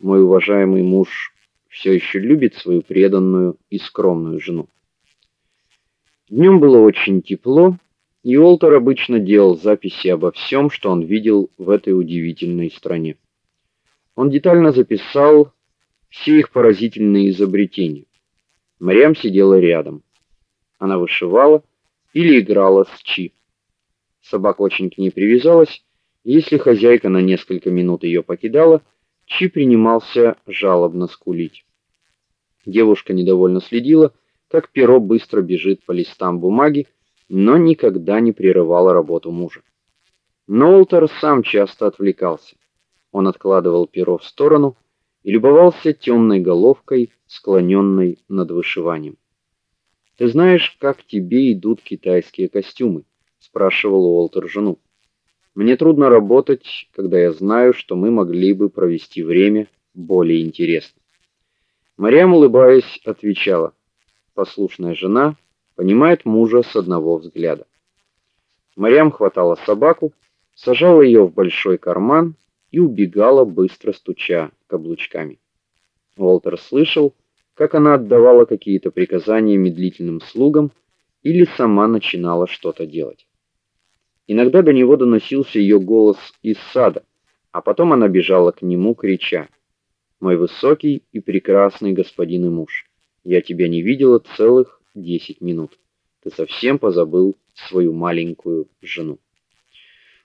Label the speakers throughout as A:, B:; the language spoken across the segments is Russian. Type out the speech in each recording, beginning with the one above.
A: Мой уважаемый муж все еще любит свою преданную и скромную жену. Днем было очень тепло, и Уолтер обычно делал записи обо всем, что он видел в этой удивительной стране. Он детально записал все их поразительные изобретения. Марьям сидела рядом. Она вышивала или играла с Чи. Собака очень к ней привязалась, и если хозяйка на несколько минут ее покидала, Чи принимался жалобно скулить. Девушка недовольно следила, как перо быстро бежит по листам бумаги, но никогда не прерывала работу мужа. Нолтер сам часто отвлекался. Он откладывал перо в сторону и любовался темной головкой, склоненной над вышиванием. Ты знаешь, как тебе идут китайские костюмы? спрашивал Уолтер жену. Мне трудно работать, когда я знаю, что мы могли бы провести время более интересно. Марьям, улыбаясь, отвечала: "Послушная жена понимает мужа с одного взгляда". Марьям хватала собаку, сажала ее в большой карман и убегала быстро стуча каблучками. Уолтер слышал, как она отдавала какие-то приказания медлительным слугам или сама начинала что-то делать. Иногда до него доносился ее голос из сада, а потом она бежала к нему, крича: мой высокий и прекрасный господин и муж. Я тебя не видела целых десять минут. Ты совсем позабыл свою маленькую жену.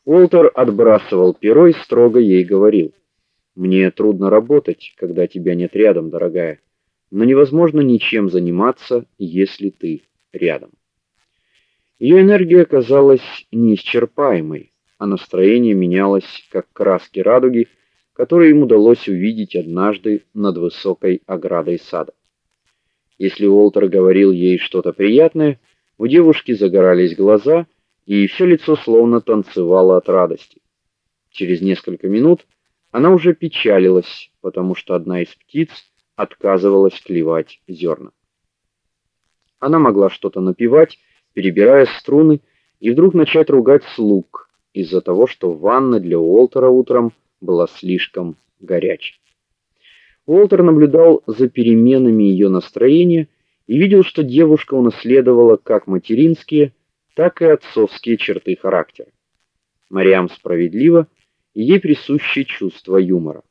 A: Уолтер отбрасывал перо и строго ей говорил: "Мне трудно работать, когда тебя нет рядом, дорогая, но невозможно ничем заниматься, если ты рядом". Ее энергия казалась неисчерпаемой, а настроение менялось, как краски радуги которые им удалось увидеть однажды над высокой оградой сада. Если Уолтер говорил ей что-то приятное, у девушки загорались глаза, и все лицо словно танцевало от радости. Через несколько минут она уже печалилась, потому что одна из птиц отказывалась клевать зерна. Она могла что-то напевать, перебирая струны, и вдруг начать ругать слуг из-за того, что ванна для Уолтера утром была слишком горячей. Уолтер наблюдал за переменами ее настроения и видел, что девушка унаследовала как материнские, так и отцовские черты характера. Мариам справедлива, и ей присуще чувство юмора.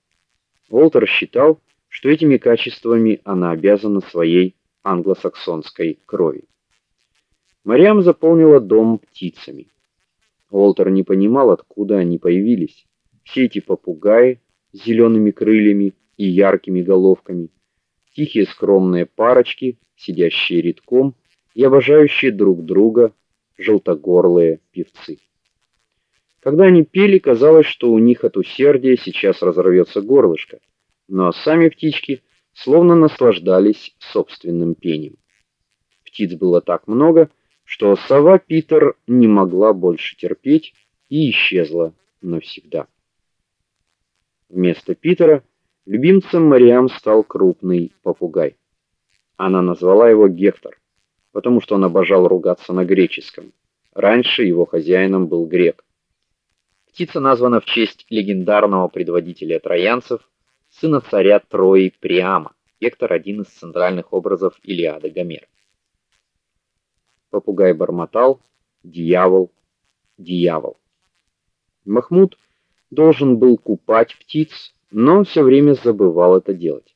A: Уолтер считал, что этими качествами она обязана своей англосаксонской крови. Мариам заполнила дом птицами. Уолтер не понимал, откуда они появились все эти попугаи с зелеными крыльями и яркими головками, тихие скромные парочки, сидящие редком и обожающие друг друга желтогорлые певцы. Когда они пели, казалось, что у них от усердия сейчас разорвется горлышко, но сами птички словно наслаждались собственным пением. Птиц было так много, что сова Питер не могла больше терпеть и исчезла навсегда. Вместо Питера любимцем Мариам стал крупный попугай. Она назвала его Гектор, потому что он обожал ругаться на греческом. Раньше его хозяином был грек. Птица названа в честь легендарного предводителя троянцев, сына царя Трои Приама. Гектор один из центральных образов Илиады Гомера. Попугай бормотал: "Дьявол, дьявол". Махмуд должен был купать птиц, но все время забывал это делать.